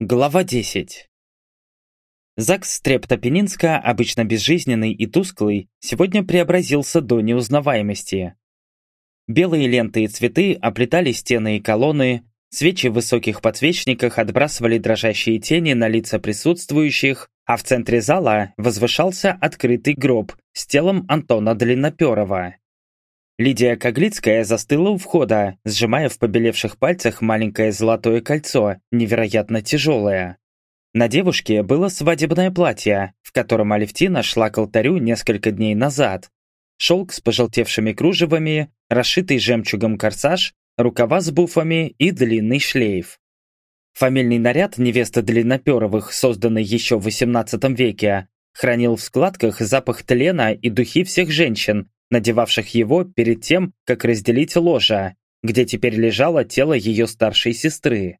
Глава 10 ЗАГС Стрептопенинска, обычно безжизненный и тусклый, сегодня преобразился до неузнаваемости. Белые ленты и цветы оплетали стены и колонны, свечи в высоких подсвечниках отбрасывали дрожащие тени на лица присутствующих, а в центре зала возвышался открытый гроб с телом Антона Длинноперова. Лидия Коглицкая застыла у входа, сжимая в побелевших пальцах маленькое золотое кольцо, невероятно тяжелое. На девушке было свадебное платье, в котором Алевтина шла к алтарю несколько дней назад. Шелк с пожелтевшими кружевами, расшитый жемчугом корсаж, рукава с буфами и длинный шлейф. Фамильный наряд невесты Длинноперовых, созданный еще в XVIII веке, хранил в складках запах тлена и духи всех женщин, надевавших его перед тем, как разделить ложа, где теперь лежало тело ее старшей сестры.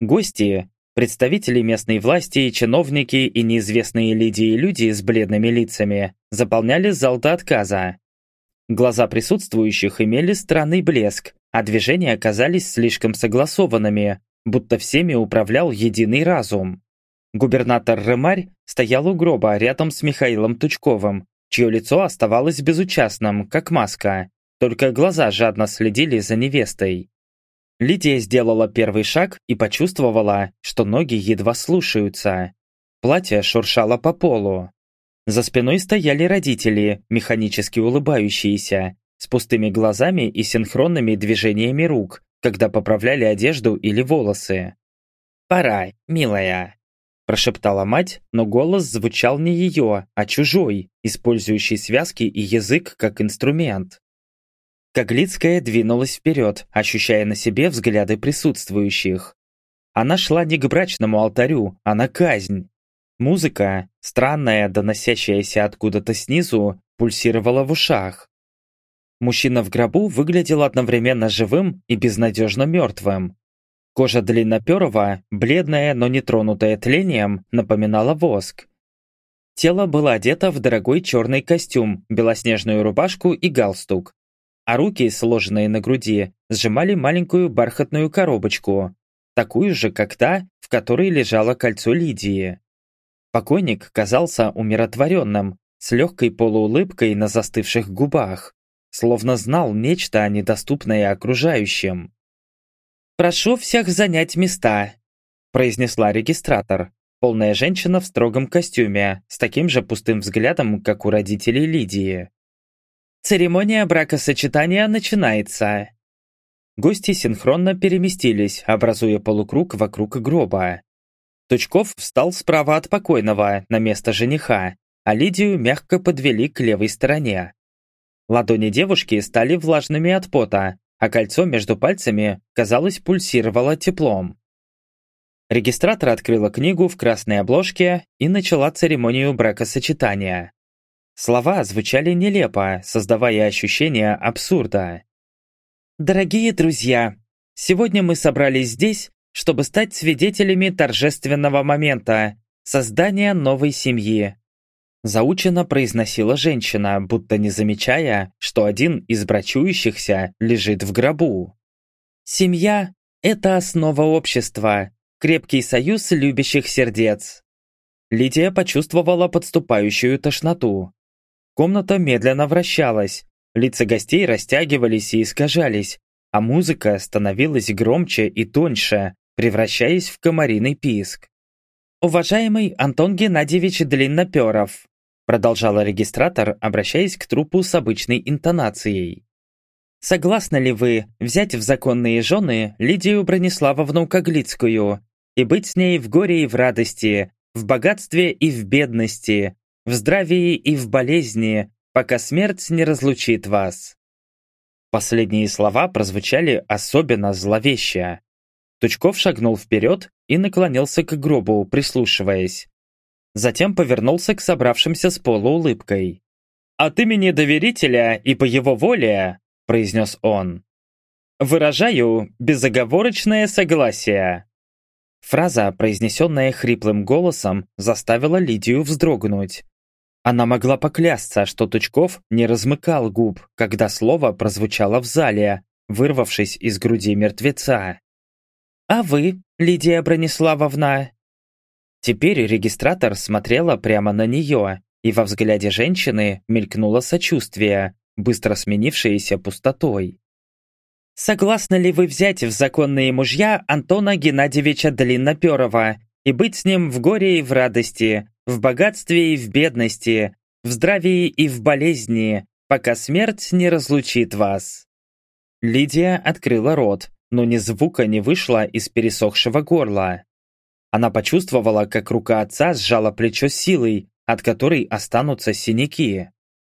Гости, представители местной власти, и чиновники и неизвестные Лидии люди с бледными лицами заполняли зал до отказа. Глаза присутствующих имели странный блеск, а движения оказались слишком согласованными, будто всеми управлял единый разум. Губернатор Рымарь стоял у гроба рядом с Михаилом Тучковым, чье лицо оставалось безучастным, как маска, только глаза жадно следили за невестой. Лидия сделала первый шаг и почувствовала, что ноги едва слушаются. Платье шуршало по полу. За спиной стояли родители, механически улыбающиеся, с пустыми глазами и синхронными движениями рук, когда поправляли одежду или волосы. «Пора, милая», Прошептала мать, но голос звучал не ее, а чужой, использующий связки и язык как инструмент. Коглицкая двинулась вперед, ощущая на себе взгляды присутствующих. Она шла не к брачному алтарю, а на казнь. Музыка, странная, доносящаяся откуда-то снизу, пульсировала в ушах. Мужчина в гробу выглядел одновременно живым и безнадежно мертвым. Кожа длинноперого, бледная, но не тронутая тлением, напоминала воск. Тело было одето в дорогой черный костюм, белоснежную рубашку и галстук. А руки, сложенные на груди, сжимали маленькую бархатную коробочку, такую же, как та, в которой лежало кольцо Лидии. Покойник казался умиротворенным, с легкой полуулыбкой на застывших губах, словно знал нечто недоступное окружающим. «Прошу всех занять места», – произнесла регистратор, полная женщина в строгом костюме, с таким же пустым взглядом, как у родителей Лидии. «Церемония бракосочетания начинается». Гости синхронно переместились, образуя полукруг вокруг гроба. Тучков встал справа от покойного, на место жениха, а Лидию мягко подвели к левой стороне. Ладони девушки стали влажными от пота, а кольцо между пальцами, казалось, пульсировало теплом. Регистратор открыла книгу в красной обложке и начала церемонию бракосочетания. Слова звучали нелепо, создавая ощущение абсурда. «Дорогие друзья, сегодня мы собрались здесь, чтобы стать свидетелями торжественного момента – создания новой семьи. Заучено произносила женщина, будто не замечая, что один из брачующихся лежит в гробу. «Семья – это основа общества, крепкий союз любящих сердец». Лидия почувствовала подступающую тошноту. Комната медленно вращалась, лица гостей растягивались и искажались, а музыка становилась громче и тоньше, превращаясь в комариный писк. Уважаемый Антон Геннадьевич Длинноперов, Продолжала регистратор, обращаясь к трупу с обычной интонацией. «Согласны ли вы взять в законные жены Лидию Брониславовну Коглицкую и быть с ней в горе и в радости, в богатстве и в бедности, в здравии и в болезни, пока смерть не разлучит вас?» Последние слова прозвучали особенно зловеще. Тучков шагнул вперед и наклонился к гробу, прислушиваясь. Затем повернулся к собравшимся с полуулыбкой. «От имени доверителя и по его воле», – произнес он, – «выражаю безоговорочное согласие». Фраза, произнесенная хриплым голосом, заставила Лидию вздрогнуть. Она могла поклясться, что Тучков не размыкал губ, когда слово прозвучало в зале, вырвавшись из груди мертвеца. «А вы, Лидия Брониславовна?» Теперь регистратор смотрела прямо на нее, и во взгляде женщины мелькнуло сочувствие, быстро сменившееся пустотой. «Согласны ли вы взять в законные мужья Антона Геннадьевича Длинноперова и быть с ним в горе и в радости, в богатстве и в бедности, в здравии и в болезни, пока смерть не разлучит вас?» Лидия открыла рот, но ни звука не вышло из пересохшего горла. Она почувствовала, как рука отца сжала плечо силой, от которой останутся синяки.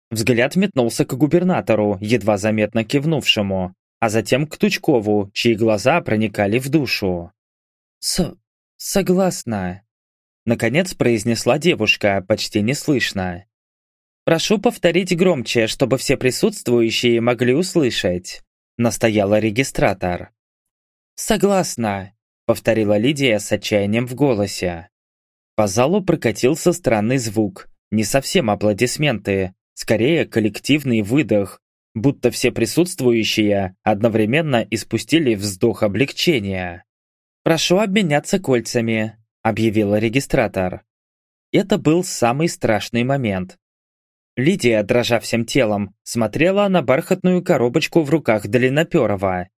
Взгляд метнулся к губернатору, едва заметно кивнувшему, а затем к Тучкову, чьи глаза проникали в душу. «С... согласна», — наконец произнесла девушка, почти неслышно. «Прошу повторить громче, чтобы все присутствующие могли услышать», — настояла регистратор. «Согласна», — повторила Лидия с отчаянием в голосе. По залу прокатился странный звук, не совсем аплодисменты, скорее коллективный выдох, будто все присутствующие одновременно испустили вздох облегчения. «Прошу обменяться кольцами», — объявила регистратор. Это был самый страшный момент. Лидия, дрожа всем телом, смотрела на бархатную коробочку в руках Длинноперова.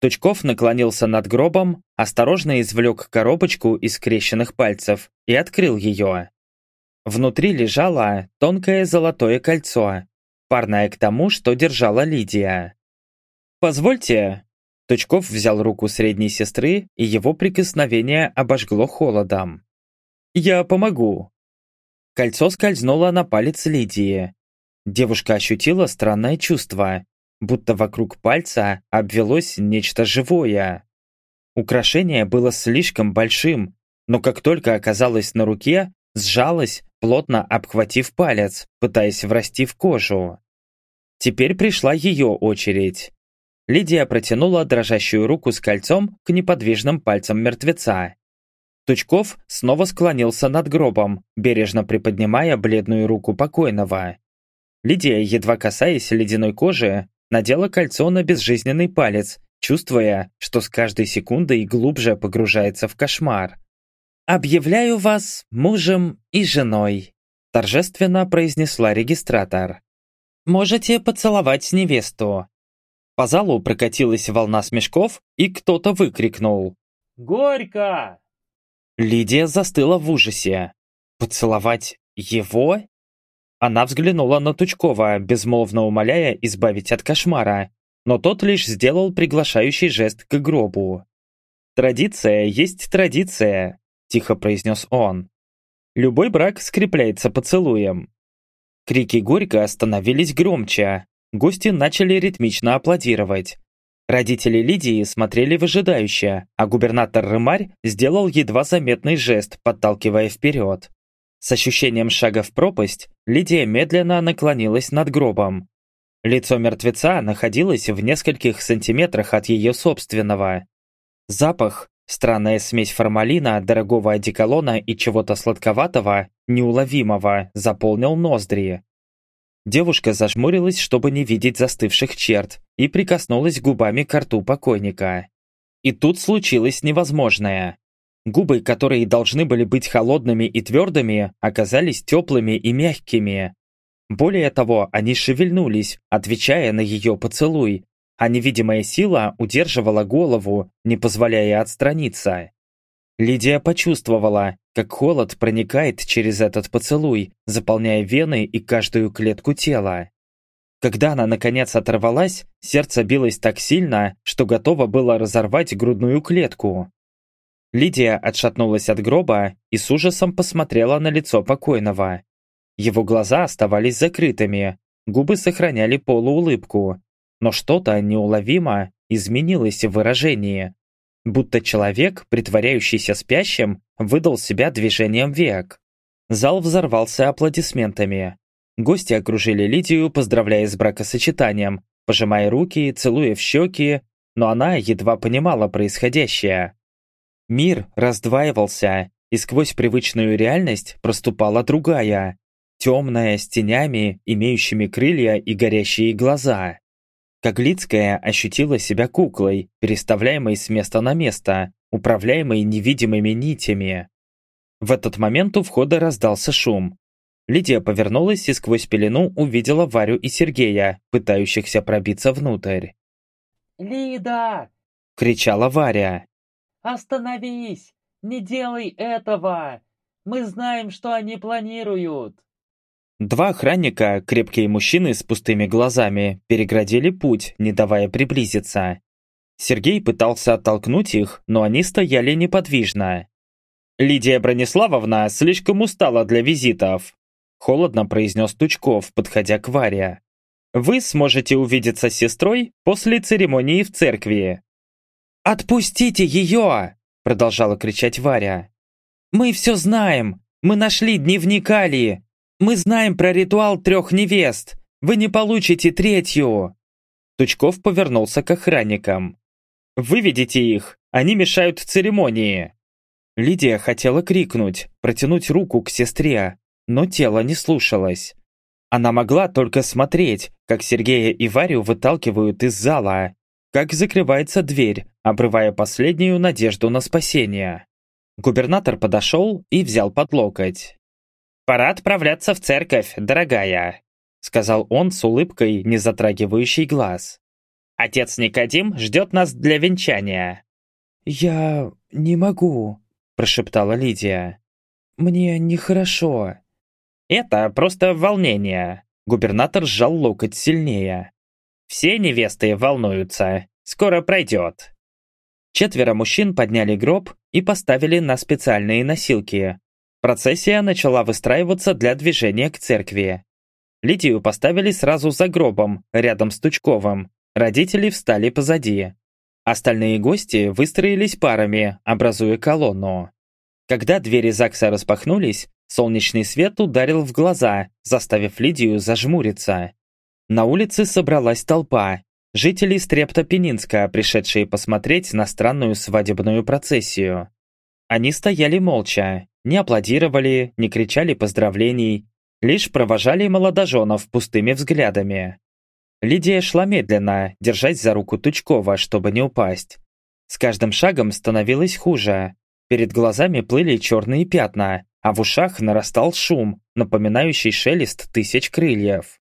Тучков наклонился над гробом, осторожно извлек коробочку из скрещенных пальцев и открыл ее. Внутри лежало тонкое золотое кольцо, парное к тому, что держала Лидия. «Позвольте». Тучков взял руку средней сестры, и его прикосновение обожгло холодом. «Я помогу». Кольцо скользнуло на палец Лидии. Девушка ощутила странное чувство, будто вокруг пальца обвелось нечто живое. Украшение было слишком большим, но как только оказалось на руке, сжалось, плотно обхватив палец, пытаясь врасти в кожу. Теперь пришла ее очередь. Лидия протянула дрожащую руку с кольцом к неподвижным пальцам мертвеца. Тучков снова склонился над гробом, бережно приподнимая бледную руку покойного. Лидия, едва касаясь ледяной кожи, надела кольцо на безжизненный палец, чувствуя, что с каждой секундой глубже погружается в кошмар. «Объявляю вас мужем и женой», торжественно произнесла регистратор. «Можете поцеловать невесту». По залу прокатилась волна смешков, и кто-то выкрикнул. «Горько!» Лидия застыла в ужасе. «Поцеловать его?» Она взглянула на Тучкова, безмолвно умоляя избавить от кошмара, но тот лишь сделал приглашающий жест к гробу. «Традиция есть традиция», – тихо произнес он. «Любой брак скрепляется поцелуем». Крики Горько становились громче. Гости начали ритмично аплодировать. Родители Лидии смотрели выжидающе, а губернатор Рымарь сделал едва заметный жест, подталкивая вперед. С ощущением шага в пропасть, Лидия медленно наклонилась над гробом. Лицо мертвеца находилось в нескольких сантиметрах от ее собственного. Запах, странная смесь формалина, дорогого одеколона и чего-то сладковатого, неуловимого, заполнил ноздри. Девушка зажмурилась, чтобы не видеть застывших черт, и прикоснулась губами к рту покойника. И тут случилось невозможное. Губы, которые должны были быть холодными и твердыми, оказались теплыми и мягкими. Более того, они шевельнулись, отвечая на ее поцелуй, а невидимая сила удерживала голову, не позволяя отстраниться. Лидия почувствовала, как холод проникает через этот поцелуй, заполняя вены и каждую клетку тела. Когда она наконец оторвалась, сердце билось так сильно, что готово было разорвать грудную клетку. Лидия отшатнулась от гроба и с ужасом посмотрела на лицо покойного. Его глаза оставались закрытыми, губы сохраняли полуулыбку, но что-то неуловимо изменилось в выражении. Будто человек, притворяющийся спящим, выдал себя движением век. Зал взорвался аплодисментами. Гости окружили Лидию, поздравляя с бракосочетанием, пожимая руки, целуя в щеки, но она едва понимала происходящее. Мир раздваивался, и сквозь привычную реальность проступала другая, темная, с тенями, имеющими крылья и горящие глаза. Коглицкая ощутила себя куклой, переставляемой с места на место, управляемый невидимыми нитями. В этот момент у входа раздался шум. Лидия повернулась и сквозь пелену увидела Варю и Сергея, пытающихся пробиться внутрь. «Лида!» — кричала Варя. «Остановись! Не делай этого! Мы знаем, что они планируют!» Два охранника, крепкие мужчины с пустыми глазами, переградили путь, не давая приблизиться. Сергей пытался оттолкнуть их, но они стояли неподвижно. «Лидия Брониславовна слишком устала для визитов», холодно произнес Тучков, подходя к Варе. «Вы сможете увидеться с сестрой после церемонии в церкви». «Отпустите ее!» продолжала кричать Варя. «Мы все знаем! Мы нашли дневник Али! Мы знаем про ритуал трех невест! Вы не получите третью!» Тучков повернулся к охранникам. «Выведите их! Они мешают церемонии!» Лидия хотела крикнуть, протянуть руку к сестре, но тело не слушалось. Она могла только смотреть, как Сергея и Варю выталкивают из зала, как закрывается дверь, обрывая последнюю надежду на спасение. Губернатор подошел и взял под локоть. «Пора отправляться в церковь, дорогая», сказал он с улыбкой, не затрагивающей глаз. «Отец Никодим ждет нас для венчания». «Я не могу», прошептала Лидия. «Мне нехорошо». «Это просто волнение». Губернатор сжал локоть сильнее. «Все невесты волнуются. Скоро пройдет». Четверо мужчин подняли гроб и поставили на специальные носилки. Процессия начала выстраиваться для движения к церкви. Лидию поставили сразу за гробом, рядом с Тучковым. Родители встали позади. Остальные гости выстроились парами, образуя колонну. Когда двери ЗАГСа распахнулись, солнечный свет ударил в глаза, заставив Лидию зажмуриться. На улице собралась толпа, жители Стрептопенинска, пришедшие посмотреть на странную свадебную процессию. Они стояли молча, не аплодировали, не кричали поздравлений, лишь провожали молодоженов пустыми взглядами. Лидия шла медленно, держась за руку Тучкова, чтобы не упасть. С каждым шагом становилось хуже. Перед глазами плыли черные пятна, а в ушах нарастал шум, напоминающий шелест тысяч крыльев.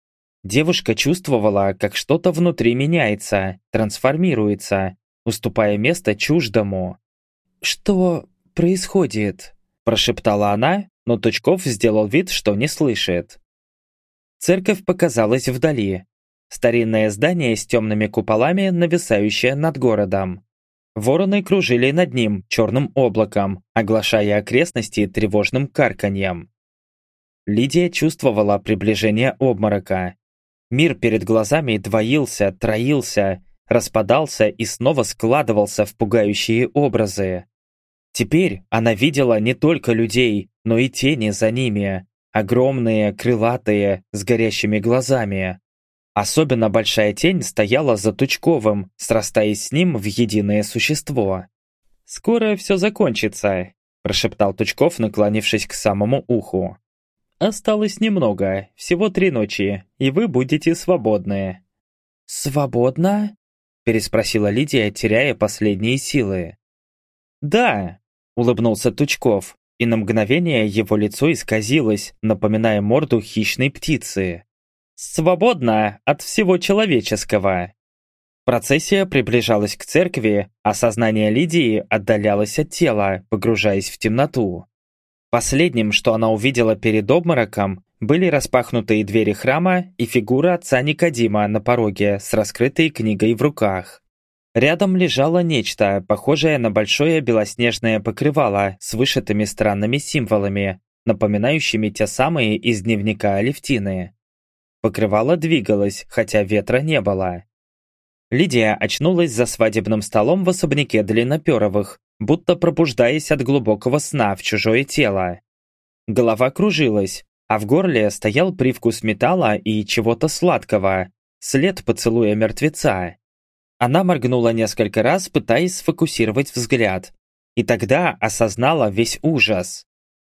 Девушка чувствовала, как что-то внутри меняется, трансформируется, уступая место чуждому. «Что происходит?» – прошептала она, но Тучков сделал вид, что не слышит. Церковь показалась вдали. Старинное здание с темными куполами, нависающее над городом. Вороны кружили над ним черным облаком, оглашая окрестности тревожным карканьем. Лидия чувствовала приближение обморока, Мир перед глазами двоился, троился, распадался и снова складывался в пугающие образы. Теперь она видела не только людей, но и тени за ними, огромные, крылатые, с горящими глазами. Особенно большая тень стояла за Тучковым, срастаясь с ним в единое существо. «Скоро все закончится», – прошептал Тучков, наклонившись к самому уху. Осталось немного, всего три ночи, и вы будете свободны». «Свободно?» – переспросила Лидия, теряя последние силы. «Да», – улыбнулся Тучков, и на мгновение его лицо исказилось, напоминая морду хищной птицы. «Свободно от всего человеческого». Процессия приближалась к церкви, а сознание Лидии отдалялось от тела, погружаясь в темноту. Последним, что она увидела перед обмороком, были распахнутые двери храма и фигура отца Никодима на пороге с раскрытой книгой в руках. Рядом лежало нечто, похожее на большое белоснежное покрывало с вышитыми странными символами, напоминающими те самые из дневника Алевтины. Покрывало двигалось, хотя ветра не было. Лидия очнулась за свадебным столом в особняке Длинноперовых, будто пробуждаясь от глубокого сна в чужое тело. Голова кружилась, а в горле стоял привкус металла и чего-то сладкого, след поцелуя мертвеца. Она моргнула несколько раз, пытаясь сфокусировать взгляд, и тогда осознала весь ужас.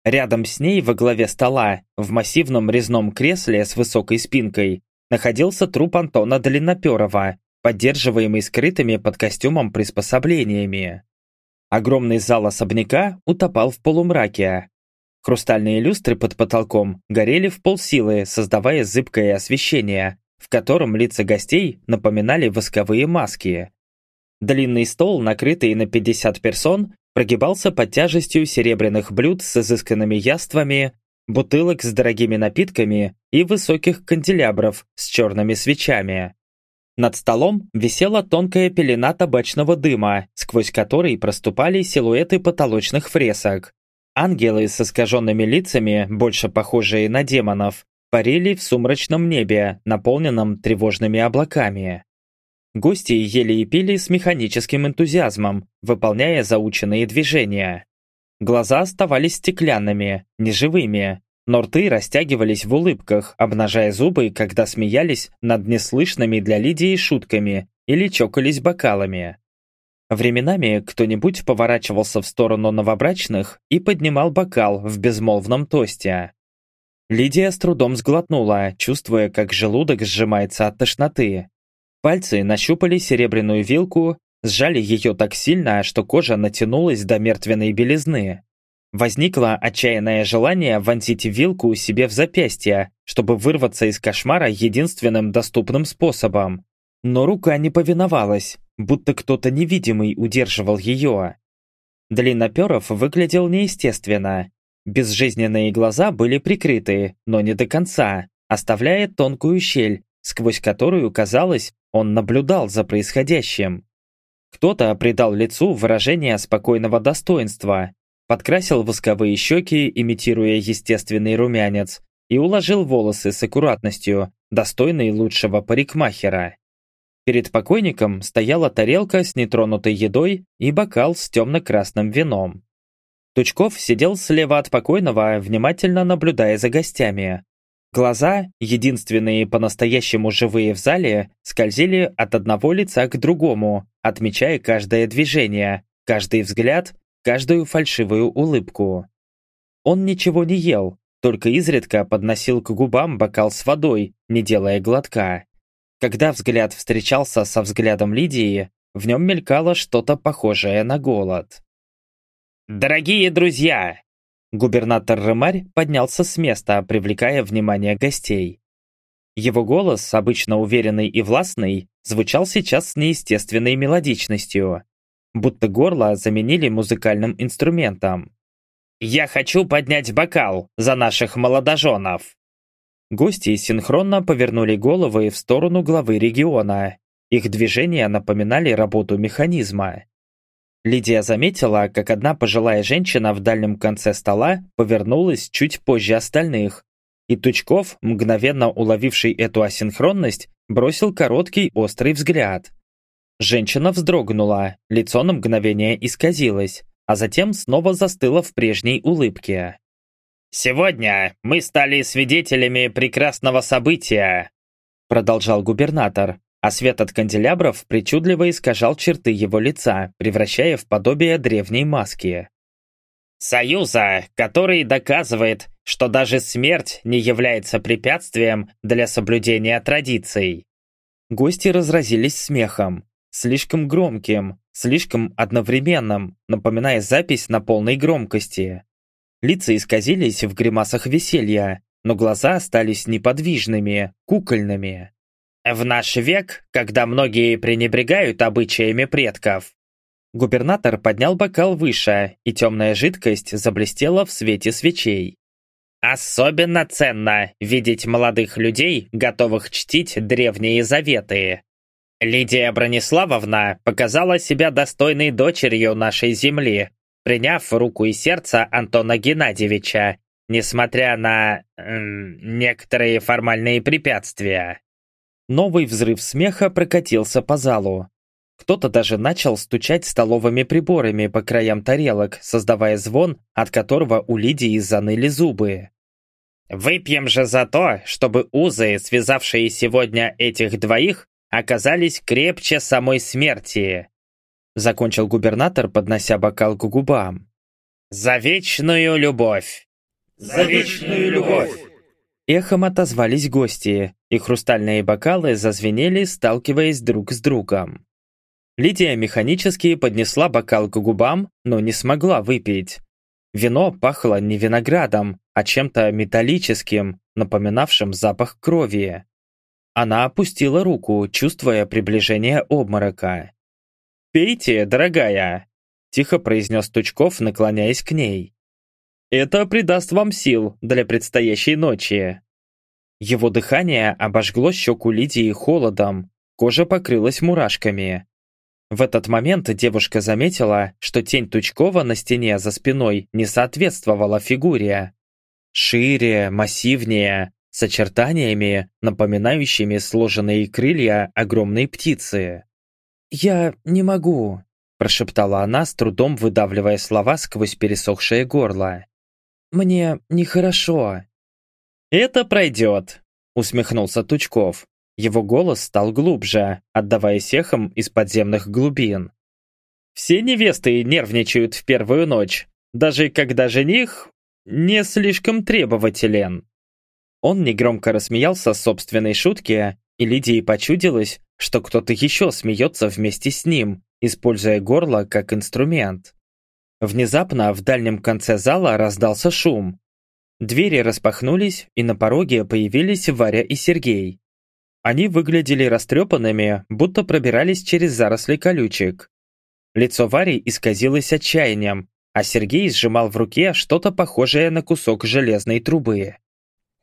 Рядом с ней во главе стола, в массивном резном кресле с высокой спинкой, находился труп Антона Длинноперова, поддерживаемый скрытыми под костюмом приспособлениями. Огромный зал особняка утопал в полумраке. Хрустальные люстры под потолком горели в полсилы, создавая зыбкое освещение, в котором лица гостей напоминали восковые маски. Длинный стол, накрытый на 50 персон, прогибался под тяжестью серебряных блюд с изысканными яствами, бутылок с дорогими напитками и высоких канделябров с черными свечами. Над столом висела тонкая пелена табачного дыма, сквозь который проступали силуэты потолочных фресок. Ангелы с искаженными лицами, больше похожие на демонов, парили в сумрачном небе, наполненном тревожными облаками. Гости ели и пили с механическим энтузиазмом, выполняя заученные движения. Глаза оставались стеклянными, неживыми, но рты растягивались в улыбках, обнажая зубы, когда смеялись над неслышными для Лидии шутками или чокались бокалами. Временами кто-нибудь поворачивался в сторону новобрачных и поднимал бокал в безмолвном тосте. Лидия с трудом сглотнула, чувствуя, как желудок сжимается от тошноты. Пальцы нащупали серебряную вилку, сжали ее так сильно, что кожа натянулась до мертвенной белизны. Возникло отчаянное желание вонзить вилку себе в запястье, чтобы вырваться из кошмара единственным доступным способом. Но рука не повиновалась, будто кто-то невидимый удерживал ее. Длинноперов выглядел неестественно. Безжизненные глаза были прикрыты, но не до конца, оставляя тонкую щель, сквозь которую, казалось, он наблюдал за происходящим. Кто-то придал лицу выражение спокойного достоинства, подкрасил восковые щеки, имитируя естественный румянец, и уложил волосы с аккуратностью, достойной лучшего парикмахера. Перед покойником стояла тарелка с нетронутой едой и бокал с темно-красным вином. Тучков сидел слева от покойного, внимательно наблюдая за гостями. Глаза, единственные по-настоящему живые в зале, скользили от одного лица к другому, отмечая каждое движение, каждый взгляд каждую фальшивую улыбку. Он ничего не ел, только изредка подносил к губам бокал с водой, не делая глотка. Когда взгляд встречался со взглядом Лидии, в нем мелькало что-то похожее на голод. «Дорогие друзья!» Губернатор Рымарь поднялся с места, привлекая внимание гостей. Его голос, обычно уверенный и властный, звучал сейчас с неестественной мелодичностью будто горло заменили музыкальным инструментом. «Я хочу поднять бокал за наших молодоженов!» Гости синхронно повернули головы в сторону главы региона. Их движения напоминали работу механизма. Лидия заметила, как одна пожилая женщина в дальнем конце стола повернулась чуть позже остальных, и Тучков, мгновенно уловивший эту асинхронность, бросил короткий острый взгляд. Женщина вздрогнула, лицо на мгновение исказилось, а затем снова застыло в прежней улыбке. «Сегодня мы стали свидетелями прекрасного события», продолжал губернатор, а свет от канделябров причудливо искажал черты его лица, превращая в подобие древней маски. «Союза, который доказывает, что даже смерть не является препятствием для соблюдения традиций». Гости разразились смехом, слишком громким, слишком одновременным, напоминая запись на полной громкости. Лица исказились в гримасах веселья, но глаза остались неподвижными, кукольными. В наш век, когда многие пренебрегают обычаями предков, губернатор поднял бокал выше, и темная жидкость заблестела в свете свечей. Особенно ценно видеть молодых людей, готовых чтить древние заветы. Лидия Брониславовна показала себя достойной дочерью нашей земли, приняв руку и сердце Антона Геннадьевича, несмотря на... Эм, некоторые формальные препятствия. Новый взрыв смеха прокатился по залу. Кто-то даже начал стучать столовыми приборами по краям тарелок, создавая звон, от которого у Лидии заныли зубы. «Выпьем же за то, чтобы узы, связавшие сегодня этих двоих, оказались крепче самой смерти», закончил губернатор, поднося бокал к губам. «За вечную любовь!» «За вечную любовь!» Эхом отозвались гости, и хрустальные бокалы зазвенели, сталкиваясь друг с другом. Лидия механически поднесла бокал к губам, но не смогла выпить. Вино пахло не виноградом, а чем-то металлическим, напоминавшим запах крови. Она опустила руку, чувствуя приближение обморока. «Пейте, дорогая!» – тихо произнес Тучков, наклоняясь к ней. «Это придаст вам сил для предстоящей ночи». Его дыхание обожгло щеку Лидии холодом, кожа покрылась мурашками. В этот момент девушка заметила, что тень Тучкова на стене за спиной не соответствовала фигуре. Шире, массивнее, с очертаниями, напоминающими сложенные крылья огромной птицы. «Я не могу», – прошептала она, с трудом выдавливая слова сквозь пересохшее горло. «Мне нехорошо». «Это пройдет», – усмехнулся Тучков. Его голос стал глубже, отдаваясь эхом из подземных глубин. Все невесты нервничают в первую ночь, даже когда жених не слишком требователен. Он негромко рассмеялся собственной шутке, и Лидии почудилось, что кто-то еще смеется вместе с ним, используя горло как инструмент. Внезапно в дальнем конце зала раздался шум. Двери распахнулись, и на пороге появились Варя и Сергей. Они выглядели растрепанными, будто пробирались через заросли колючек. Лицо Вари исказилось отчаянием, а Сергей сжимал в руке что-то похожее на кусок железной трубы.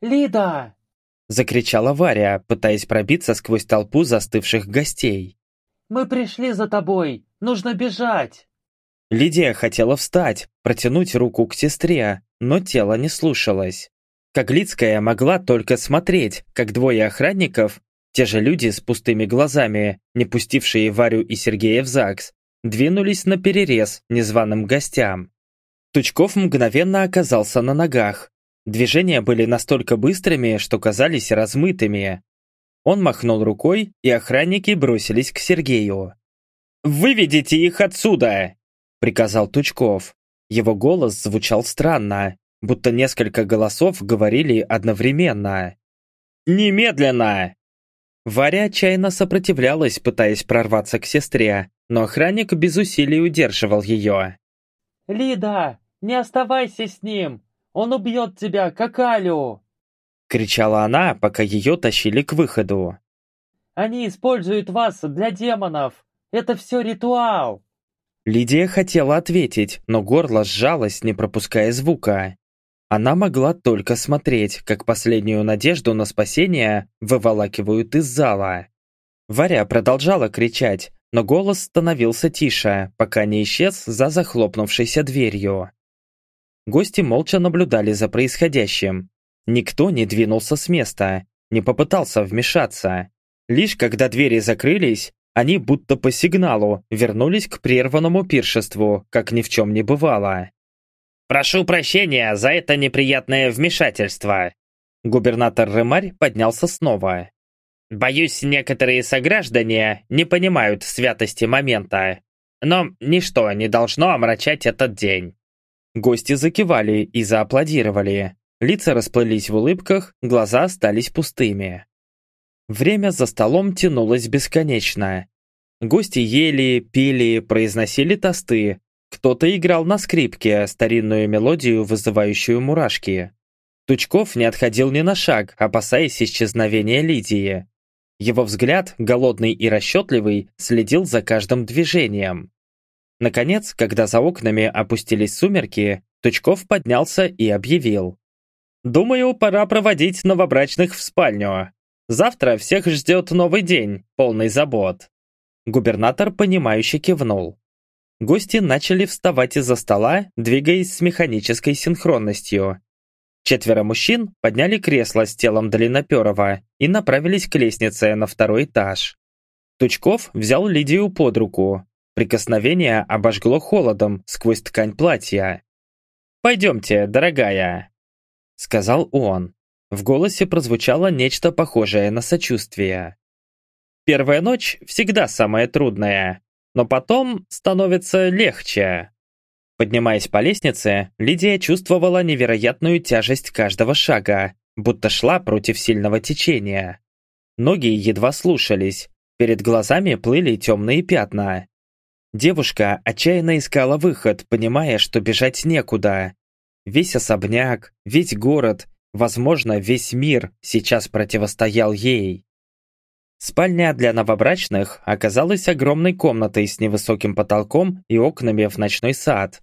«Лида!» – закричала Варя, пытаясь пробиться сквозь толпу застывших гостей. «Мы пришли за тобой! Нужно бежать!» Лидия хотела встать, протянуть руку к сестре, но тело не слушалось. Коглицкая могла только смотреть, как двое охранников те же люди с пустыми глазами, не пустившие Варю и Сергея в ЗАГС, двинулись на перерез незваным гостям. Тучков мгновенно оказался на ногах. Движения были настолько быстрыми, что казались размытыми. Он махнул рукой, и охранники бросились к Сергею. «Выведите их отсюда!» – приказал Тучков. Его голос звучал странно, будто несколько голосов говорили одновременно. «Немедленно!» Варя отчаянно сопротивлялась, пытаясь прорваться к сестре, но охранник без усилий удерживал ее. «Лида, не оставайся с ним! Он убьет тебя, как Алю!» Кричала она, пока ее тащили к выходу. «Они используют вас для демонов! Это все ритуал!» Лидия хотела ответить, но горло сжалось, не пропуская звука. Она могла только смотреть, как последнюю надежду на спасение выволакивают из зала. Варя продолжала кричать, но голос становился тише, пока не исчез за захлопнувшейся дверью. Гости молча наблюдали за происходящим. Никто не двинулся с места, не попытался вмешаться. Лишь когда двери закрылись, они будто по сигналу вернулись к прерванному пиршеству, как ни в чем не бывало. «Прошу прощения за это неприятное вмешательство!» Губернатор Ремарь поднялся снова. «Боюсь, некоторые сограждане не понимают святости момента. Но ничто не должно омрачать этот день». Гости закивали и зааплодировали. Лица расплылись в улыбках, глаза остались пустыми. Время за столом тянулось бесконечно. Гости ели, пили, произносили тосты, кто-то играл на скрипке старинную мелодию, вызывающую мурашки. Тучков не отходил ни на шаг, опасаясь исчезновения Лидии. Его взгляд, голодный и расчетливый, следил за каждым движением. Наконец, когда за окнами опустились сумерки, Тучков поднялся и объявил. «Думаю, пора проводить новобрачных в спальню. Завтра всех ждет новый день, полный забот». Губернатор, понимающе кивнул. Гости начали вставать из-за стола, двигаясь с механической синхронностью. Четверо мужчин подняли кресло с телом Длинноперова и направились к лестнице на второй этаж. Тучков взял Лидию под руку. Прикосновение обожгло холодом сквозь ткань платья. «Пойдемте, дорогая», — сказал он. В голосе прозвучало нечто похожее на сочувствие. «Первая ночь всегда самая трудная но потом становится легче. Поднимаясь по лестнице, Лидия чувствовала невероятную тяжесть каждого шага, будто шла против сильного течения. Ноги едва слушались, Перед глазами плыли темные пятна. Девушка отчаянно искала выход, понимая, что бежать некуда. Весь особняк, весь город, возможно, весь мир сейчас противостоял ей. Спальня для новобрачных оказалась огромной комнатой с невысоким потолком и окнами в ночной сад.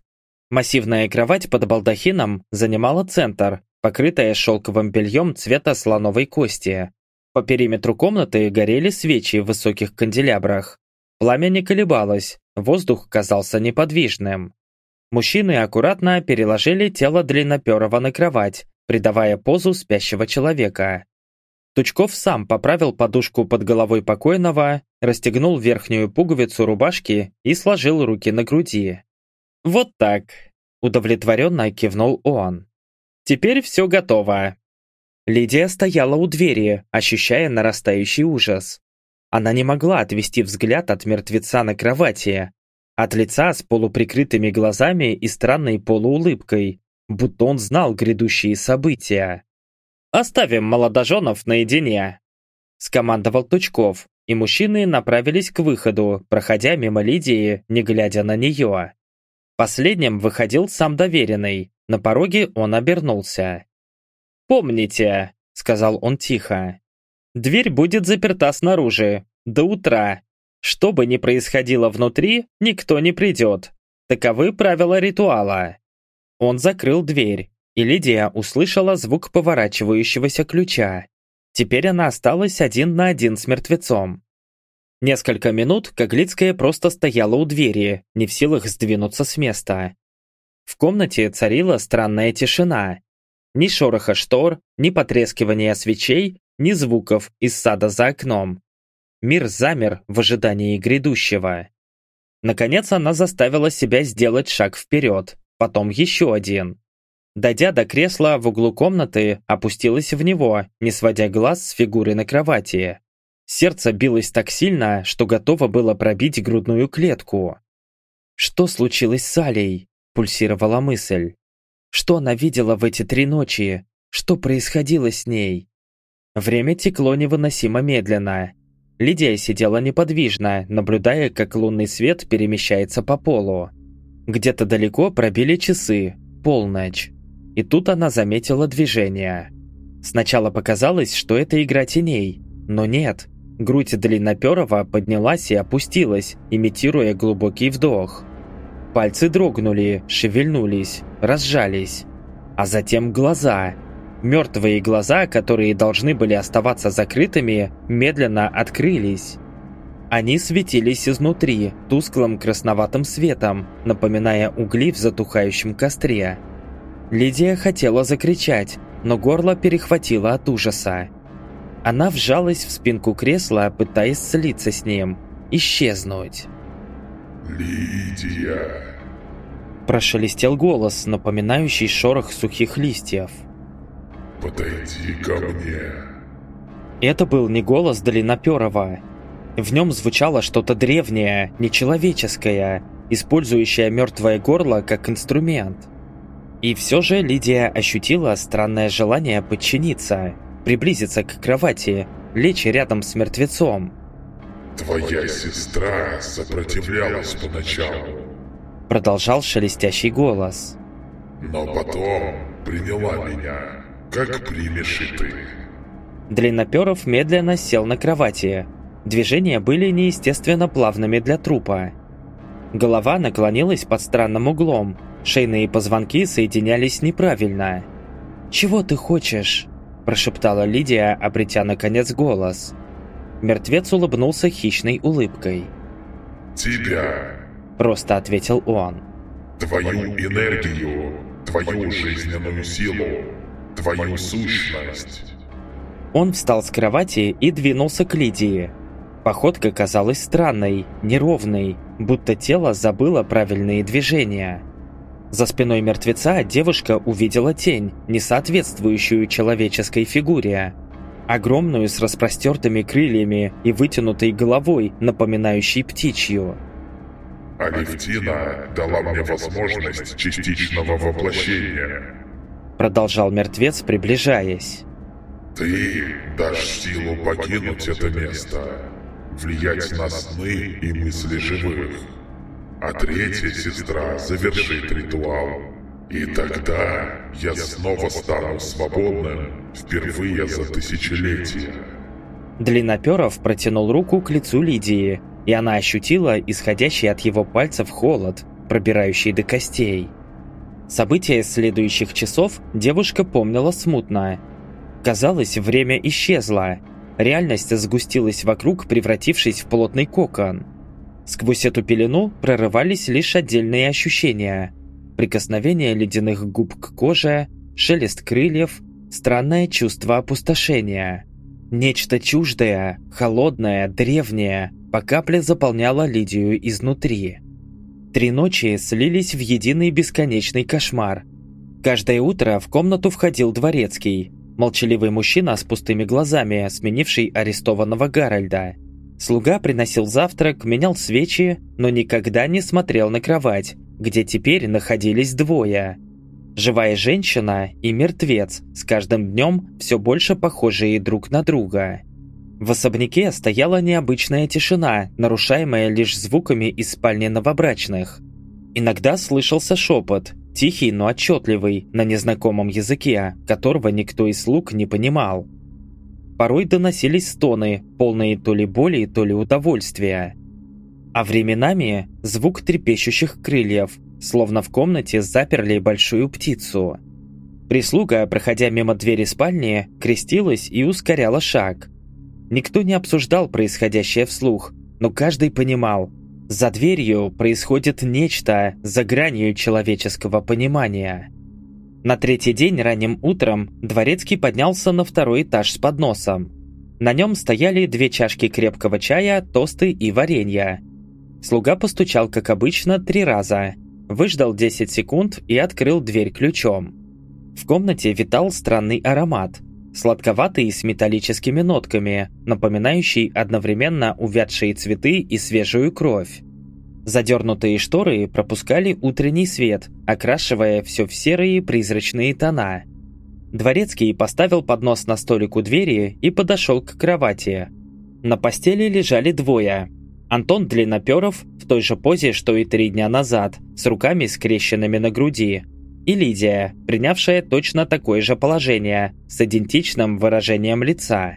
Массивная кровать под балдахином занимала центр, покрытая шелковым бельем цвета слоновой кости. По периметру комнаты горели свечи в высоких канделябрах. Пламя не колебалось, воздух казался неподвижным. Мужчины аккуратно переложили тело длинноперого на кровать, придавая позу спящего человека. Тучков сам поправил подушку под головой покойного, расстегнул верхнюю пуговицу рубашки и сложил руки на груди. «Вот так!» – удовлетворенно кивнул он. «Теперь все готово!» Лидия стояла у двери, ощущая нарастающий ужас. Она не могла отвести взгляд от мертвеца на кровати, от лица с полуприкрытыми глазами и странной полуулыбкой, будто он знал грядущие события. «Оставим молодоженов наедине», – скомандовал Тучков, и мужчины направились к выходу, проходя мимо Лидии, не глядя на нее. Последним выходил сам доверенный, на пороге он обернулся. «Помните», – сказал он тихо, – «дверь будет заперта снаружи, до утра. Что бы ни происходило внутри, никто не придет. Таковы правила ритуала». Он закрыл дверь, и Лидия услышала звук поворачивающегося ключа. Теперь она осталась один на один с мертвецом. Несколько минут Коглицкая просто стояла у двери, не в силах сдвинуться с места. В комнате царила странная тишина. Ни шороха штор, ни потрескивания свечей, ни звуков из сада за окном. Мир замер в ожидании грядущего. Наконец она заставила себя сделать шаг вперед, потом еще один. Дойдя до кресла в углу комнаты, опустилась в него, не сводя глаз с фигуры на кровати. Сердце билось так сильно, что готово было пробить грудную клетку. «Что случилось с Алей?» – пульсировала мысль. «Что она видела в эти три ночи? Что происходило с ней?» Время текло невыносимо медленно. Лидия сидела неподвижно, наблюдая, как лунный свет перемещается по полу. Где-то далеко пробили часы, полночь. И тут она заметила движение. Сначала показалось, что это игра теней, но нет. Грудь длинноперого поднялась и опустилась, имитируя глубокий вдох. Пальцы дрогнули, шевельнулись, разжались. А затем глаза. Мертвые глаза, которые должны были оставаться закрытыми, медленно открылись. Они светились изнутри, тусклым красноватым светом, напоминая угли в затухающем костре. Лидия хотела закричать, но горло перехватило от ужаса. Она вжалась в спинку кресла, пытаясь слиться с ним, исчезнуть. «Лидия!» Прошелестел голос, напоминающий шорох сухих листьев. «Подойди ко мне!» Это был не голос Длинноперова. В нем звучало что-то древнее, нечеловеческое, использующее мертвое горло как инструмент. И все же Лидия ощутила странное желание подчиниться, приблизиться к кровати, лечь рядом с мертвецом. «Твоя сестра сопротивлялась поначалу», продолжал шелестящий голос. «но потом приняла меня, как примешь и ты». Длинноперов медленно сел на кровати. Движения были неестественно плавными для трупа. Голова наклонилась под странным углом, Шейные позвонки соединялись неправильно. «Чего ты хочешь?» – прошептала Лидия, обретя наконец голос. Мертвец улыбнулся хищной улыбкой. «Тебя!» – просто ответил он. «Твою энергию, твою жизненную силу, твою сущность!» Он встал с кровати и двинулся к Лидии. Походка казалась странной, неровной, будто тело забыло правильные движения. За спиной мертвеца девушка увидела тень, не соответствующую человеческой фигуре. Огромную с распростертыми крыльями и вытянутой головой, напоминающей птичью. «Алевтина дала мне возможность частичного воплощения», продолжал мертвец, приближаясь. «Ты дашь силу покинуть это место, влиять на сны и мысли живых. А третья сестра завершит ритуал. И тогда я снова стану свободным впервые за тысячелетия. Длинноперов протянул руку к лицу Лидии, и она ощутила исходящий от его пальцев холод, пробирающий до костей. События следующих часов девушка помнила смутно. Казалось, время исчезло. Реальность сгустилась вокруг, превратившись в плотный кокон. Сквозь эту пелену прорывались лишь отдельные ощущения. Прикосновение ледяных губ к коже, шелест крыльев, странное чувство опустошения. Нечто чуждое, холодное, древнее, по капле заполняло Лидию изнутри. Три ночи слились в единый бесконечный кошмар. Каждое утро в комнату входил дворецкий, молчаливый мужчина с пустыми глазами, сменивший арестованного Гарольда. Слуга приносил завтрак, менял свечи, но никогда не смотрел на кровать, где теперь находились двое. Живая женщина и мертвец, с каждым днем все больше похожие друг на друга. В особняке стояла необычная тишина, нарушаемая лишь звуками из спальни новобрачных. Иногда слышался шепот, тихий, но отчетливый, на незнакомом языке, которого никто из слуг не понимал. Порой доносились стоны, полные то ли боли, то ли удовольствия. А временами звук трепещущих крыльев, словно в комнате заперли большую птицу. Прислуга, проходя мимо двери спальни, крестилась и ускоряла шаг. Никто не обсуждал происходящее вслух, но каждый понимал, за дверью происходит нечто за гранью человеческого понимания. На третий день ранним утром Дворецкий поднялся на второй этаж с подносом. На нем стояли две чашки крепкого чая, тосты и варенья. Слуга постучал, как обычно, три раза, выждал 10 секунд и открыл дверь ключом. В комнате витал странный аромат – сладковатый с металлическими нотками, напоминающий одновременно увядшие цветы и свежую кровь. Задернутые шторы пропускали утренний свет, окрашивая все в серые призрачные тона. Дворецкий поставил поднос на столик у двери и подошел к кровати. На постели лежали двое. Антон Длинноперов в той же позе, что и три дня назад, с руками скрещенными на груди, и Лидия, принявшая точно такое же положение, с идентичным выражением лица.